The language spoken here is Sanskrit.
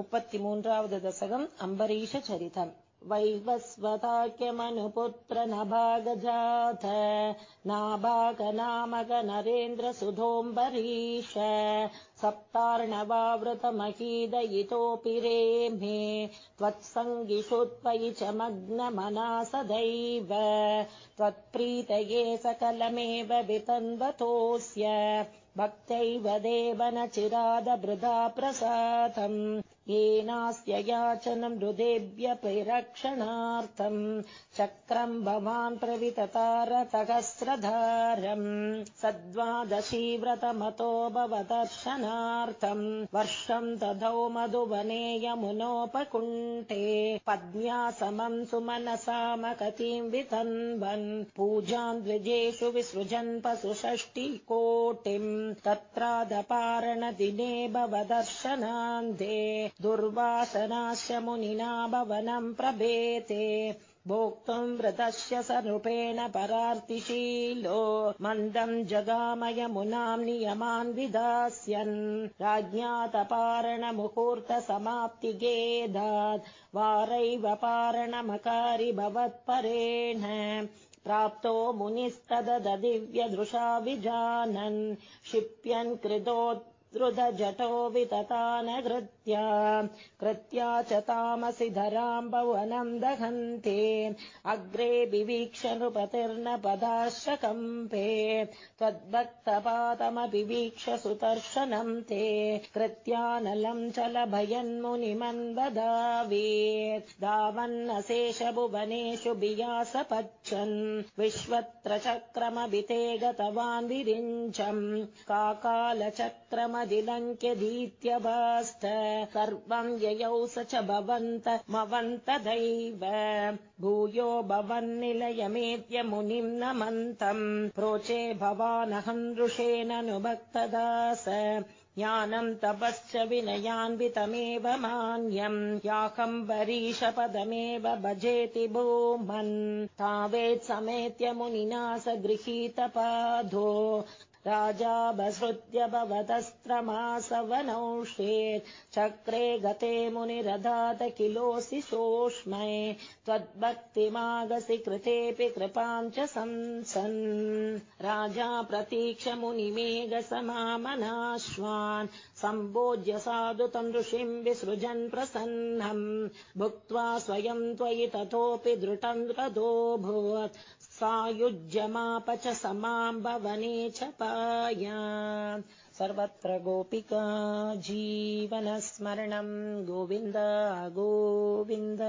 मुपतिमून्रावद् दशकम् अम्बरीशचरितम् वैवस्वताख्यमनुपुत्र नभागजाथ नाभाग नामग नरेन्द्र सुधोऽम्बरीश सप्तार्णवावृतमहीदयितोऽपि रेमे त्वत्सङ्गिषुत्वयि च मग्नमना सदैव त्वत्प्रीतये सकलमेव वितन्वतोऽस्य भक्त्यैव देव न चिरादभृदा प्रसादम् येनास्य याचनम् हृदेभ्य परिरक्षणार्थम् चक्रम् भवान् प्रविततार सहस्रधारम् सद्वादशी व्रतमतो भवदर्शनार्थम् वर्षम् दधौ मधुवने यमुनोपकुण्ठे पद्म्या समम् सुमनसामकतीम् वितन्वन्। पूजाम् द्विजेषु विसृजन् पशुषष्टिकोटिम् तत्रादपारणदिने भवदर्शनान्ते दुर्वासनास्य मुनिना भवनम् प्रभेते भोक्तुम् व्रतस्य स नृपेण परार्तिशीलो मन्दम् जगामयमुनाम् नियमान् विदास्यन् राज्ञातपारणमुहूर्तसमाप्तिगेदात् वारैव पारणमकारि भवत्परेण प्राप्तो मुनिस्तददिव्यदृशा विजानन् क्षिप्यन् कृतोत् द्रुतजटो विततानकृत्या कृत्या च तामसि धराम् भवनम् दहन्ते अग्रे विवीक्ष नृपतिर्न पदाशकम्पे त्वद्भक्तपातमपि वीक्ष सुदर्शनम् ते कृत्यानलम् चलभयन्मुनिमन्वदावेत् धावन्नशेषभुवनेषु बियासपच्छन् विश्वत्र चक्रमभिते गतवान् विरिञ्चम् काकालचक्रम दिलङ्क्यधीत्यभास्त सर्वम् ययौ स च भवन्तमवन्तदैव भूयो भवन्निलयमेत्य मुनिम् नमन्तम् प्रोचे भवानहम् दृशेननुभक्तदास ज्ञानम् तपश्च विनयान्वितमेव मान्यम् याकम्बरीशपदमेव भजेति भूमन्। तावेत्समेत्य मुनिना स गृहीतपाधो राजा बसृत्य भवतस्त्रमासवनौषेत्। चक्रे गते मुनिरधात किलोऽसि सोष्मै त्वद्भक्तिमागसि कृतेऽपि कृपाम् च संसन्। राजा प्रतीक्ष मुनिमेघसमामनाश्वान्। सम्भोज्य साधुतम् ऋषिम् विसृजन् प्रसन्नम्। भुक्त्वा स्वयम् त्वयि ततोऽपि दृढम् रथोऽभूत् सायुज्यमाप च समाम् भवने च पाया सर्वत्र गोपिका जीवनस्मरणम् गोविन्द गोविन्द